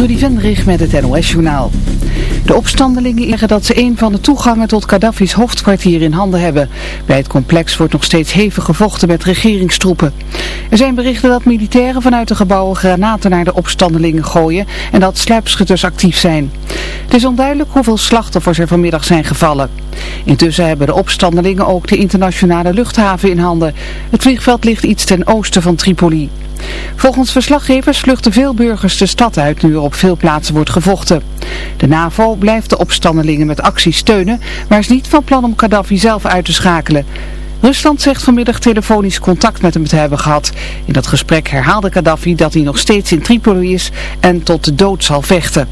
Trudy Vendrig met het NOS-journaal. De opstandelingen zeggen dat ze een van de toegangen tot Gaddafi's hoofdkwartier in handen hebben. Bij het complex wordt nog steeds hevig gevochten met regeringstroepen. Er zijn berichten dat militairen vanuit de gebouwen granaten naar de opstandelingen gooien en dat sluipschutters actief zijn. Het is onduidelijk hoeveel slachtoffers er vanmiddag zijn gevallen. Intussen hebben de opstandelingen ook de internationale luchthaven in handen. Het vliegveld ligt iets ten oosten van Tripoli. Volgens verslaggevers vluchten veel burgers de stad uit nu er op veel plaatsen wordt gevochten. De NAVO blijft de opstandelingen met actie steunen, maar is niet van plan om Gaddafi zelf uit te schakelen. Rusland zegt vanmiddag telefonisch contact met hem te hebben gehad. In dat gesprek herhaalde Gaddafi dat hij nog steeds in Tripoli is en tot de dood zal vechten.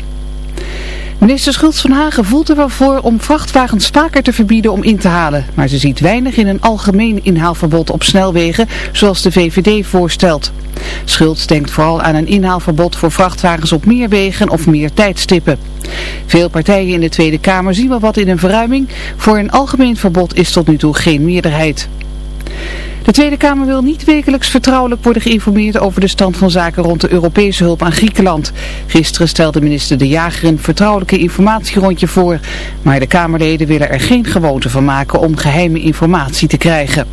Minister Schultz van Hagen voelt er wel voor om vrachtwagens vaker te verbieden om in te halen. Maar ze ziet weinig in een algemeen inhaalverbod op snelwegen, zoals de VVD voorstelt. Schultz denkt vooral aan een inhaalverbod voor vrachtwagens op meer wegen of meer tijdstippen. Veel partijen in de Tweede Kamer zien wel wat in een verruiming. Voor een algemeen verbod is tot nu toe geen meerderheid. De Tweede Kamer wil niet wekelijks vertrouwelijk worden geïnformeerd over de stand van zaken rond de Europese hulp aan Griekenland. Gisteren stelde minister De Jager een vertrouwelijke informatierondje voor. Maar de Kamerleden willen er geen gewoonte van maken om geheime informatie te krijgen.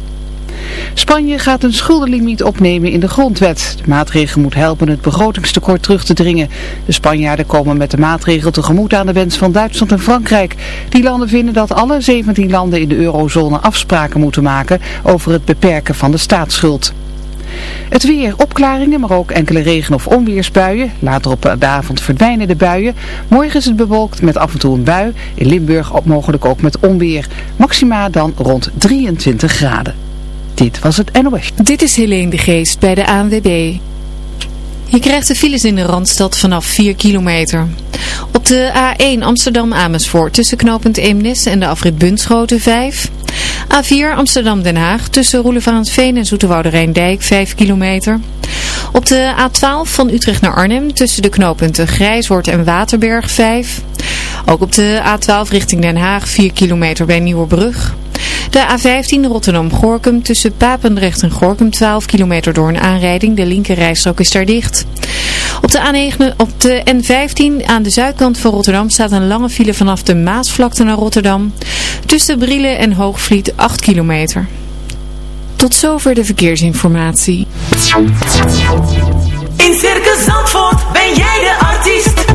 Spanje gaat een schuldenlimiet opnemen in de grondwet. De maatregel moet helpen het begrotingstekort terug te dringen. De Spanjaarden komen met de maatregel tegemoet aan de wens van Duitsland en Frankrijk. Die landen vinden dat alle 17 landen in de eurozone afspraken moeten maken over het beperken van de staatsschuld. Het weer, opklaringen, maar ook enkele regen- of onweersbuien. Later op de avond verdwijnen de buien. Morgen is het bewolkt met af en toe een bui. In Limburg mogelijk ook met onweer. Maxima dan rond 23 graden. Dit was het NOS. Dit is Helene de Geest bij de ANWB. Je krijgt de files in de Randstad vanaf 4 kilometer. Op de A1 Amsterdam-Amersfoort tussen knooppunt Eemnes en de afrit Bunschoten 5. A4 Amsterdam-Den Haag tussen Roelevaansveen en Zoeterwoude Rijndijk 5 kilometer. Op de A12 van Utrecht naar Arnhem tussen de knooppunten Grijswoord en Waterberg 5. Ook op de A12 richting Den Haag 4 kilometer bij Nieuwebrug. De A15 Rotterdam-Gorkum tussen Papendrecht en Gorkum 12 kilometer door een aanrijding. De linkerrijstrook is daar dicht. Op de, A9, op de N15 aan de zuidkant van Rotterdam staat een lange file vanaf de Maasvlakte naar Rotterdam. Tussen Brielen en Hoogvliet 8 kilometer. Tot zover de verkeersinformatie. In Circus Zandvoort ben jij de artiest.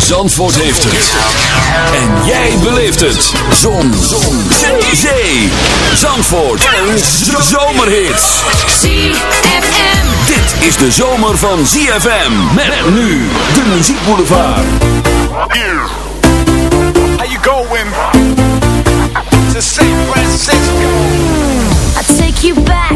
Zandvoort heeft het. En jij beleeft het. Zon. Zon. Zee. Zandvoort. En zomerhits. ZFM. Dit is de zomer van ZFM. Met nu de muziekboulevard. How you going? To San Francisco. I take you back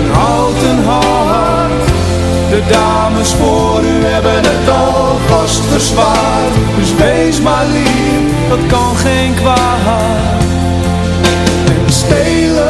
een houten hart. De dames voor u hebben het alvast verzwaard. Dus wees maar lief, dat kan geen kwaad. En stelen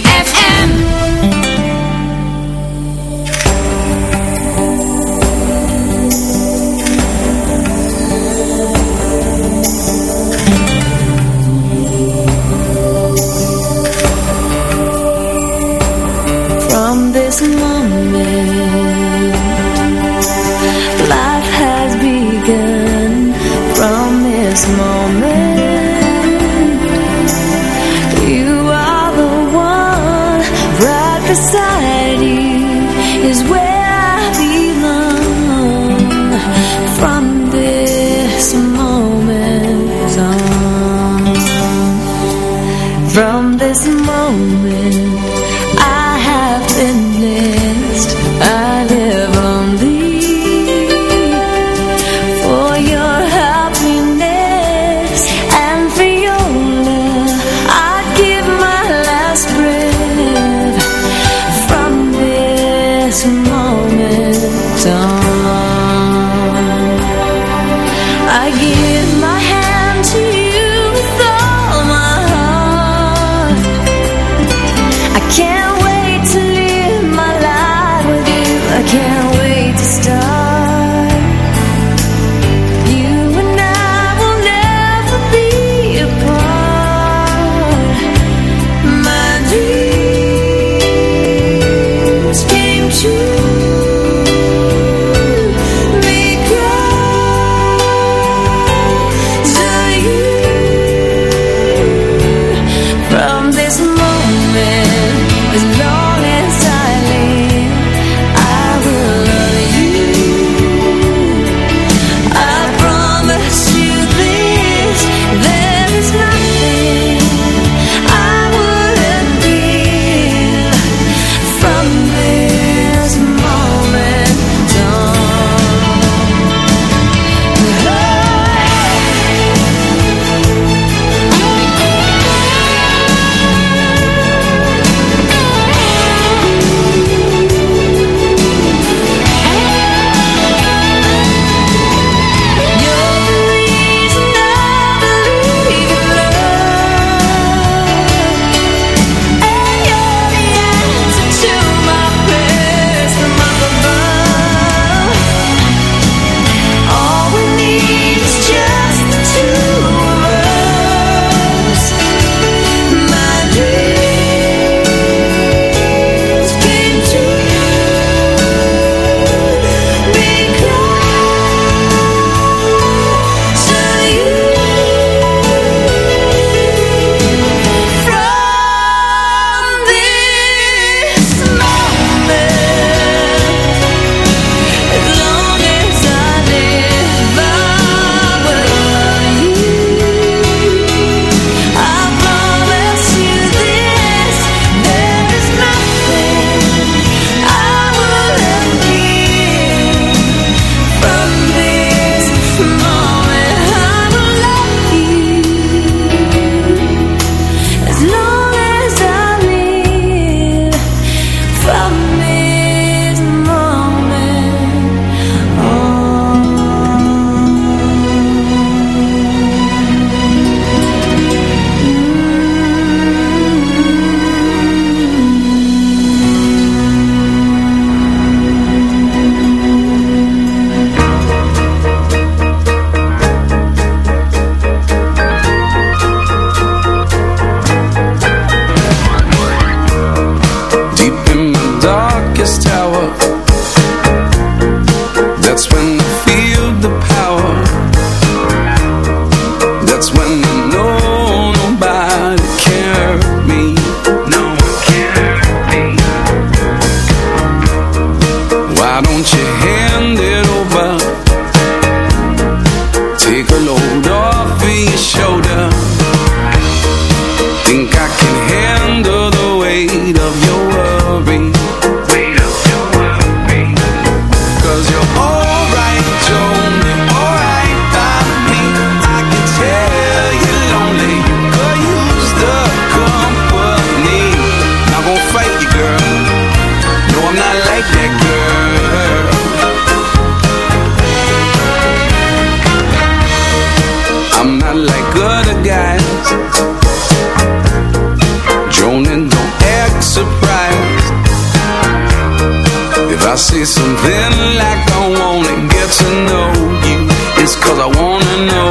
I see something like I wanna get to know you. It's cause I wanna know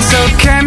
so can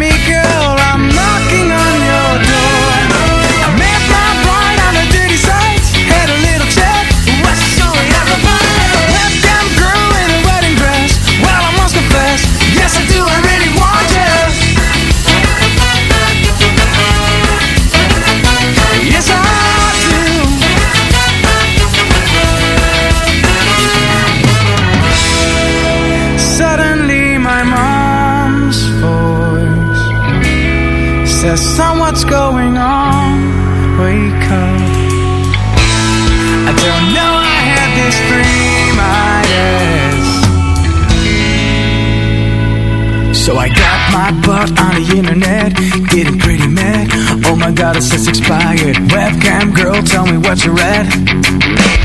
hot part on the internet Getting pretty mad. Oh my god, it says expired. Webcam girl, tell me what you read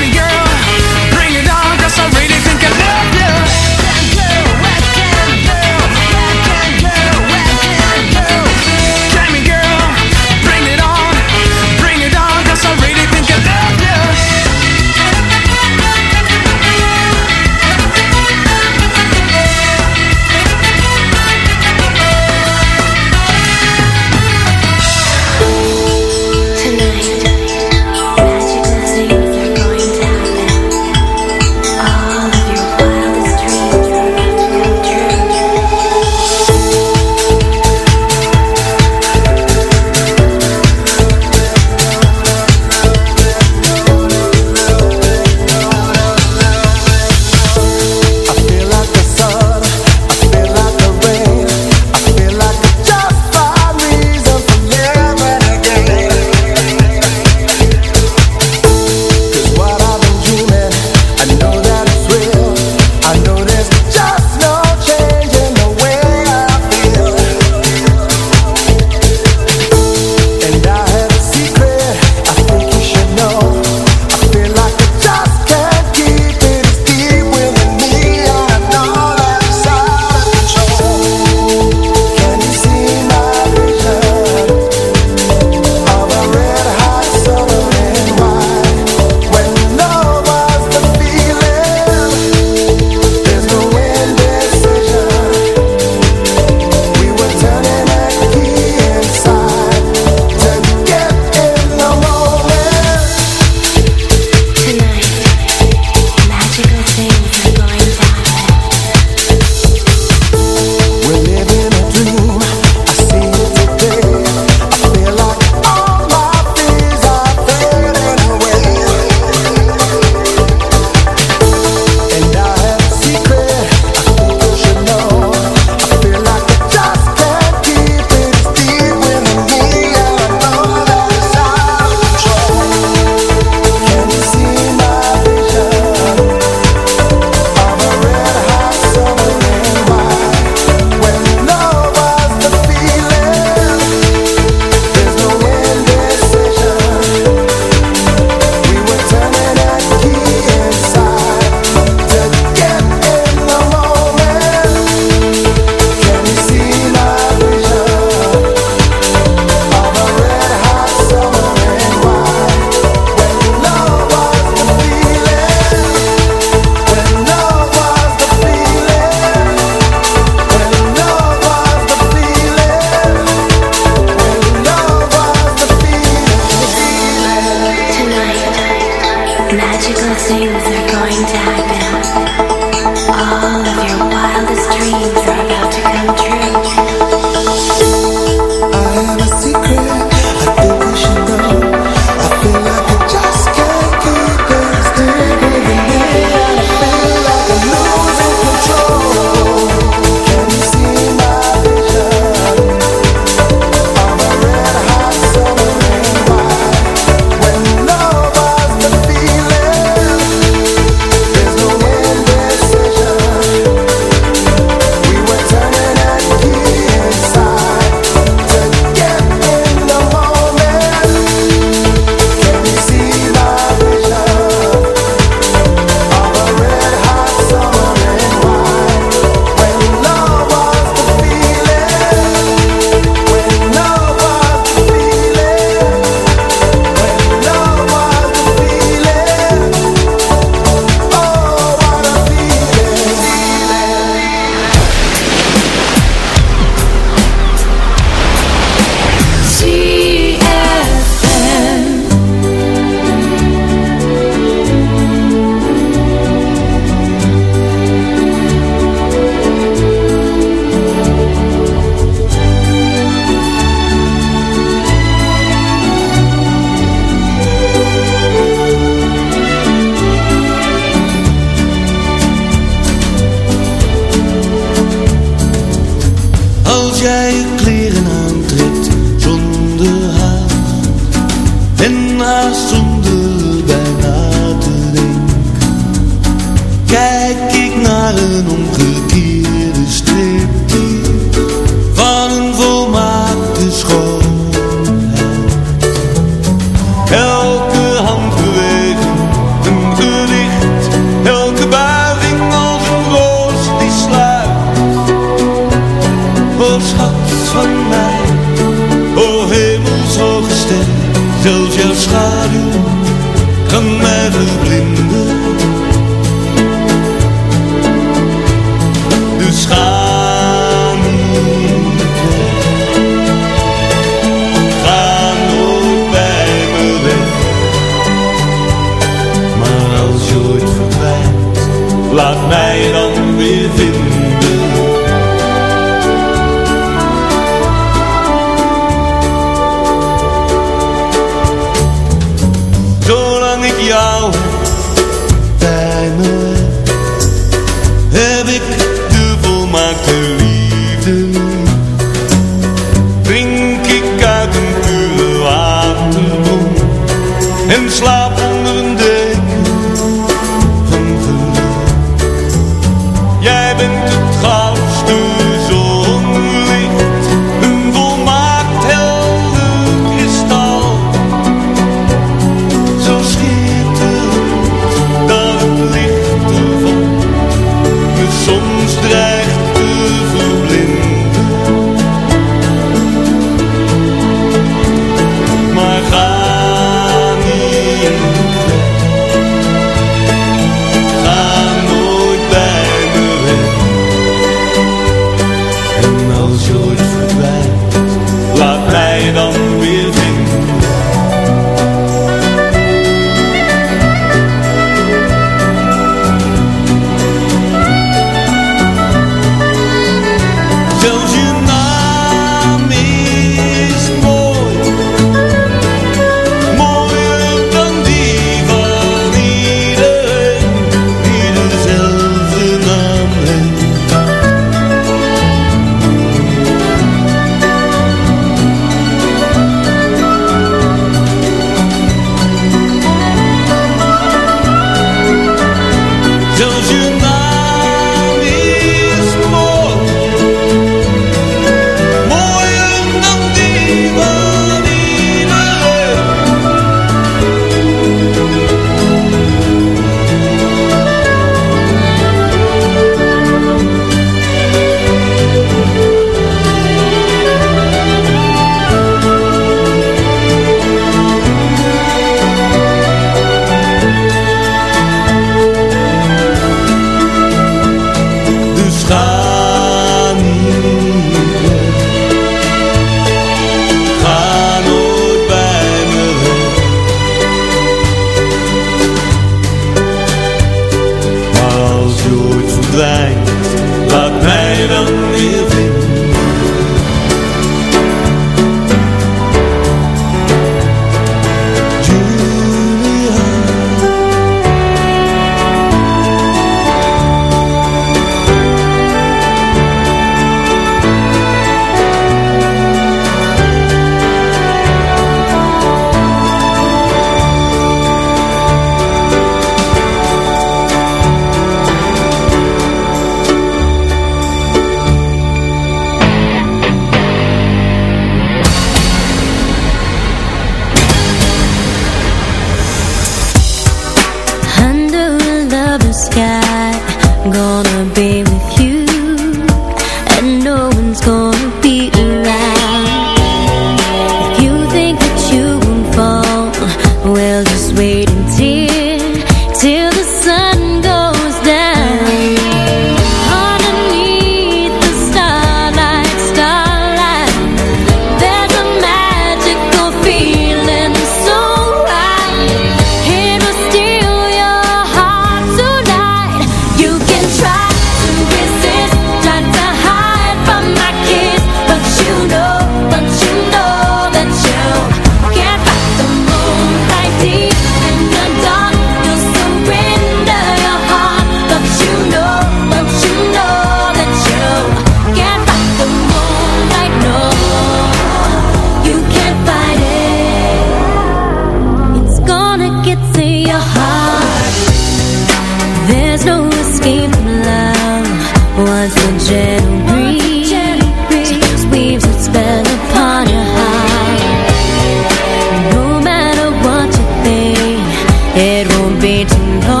더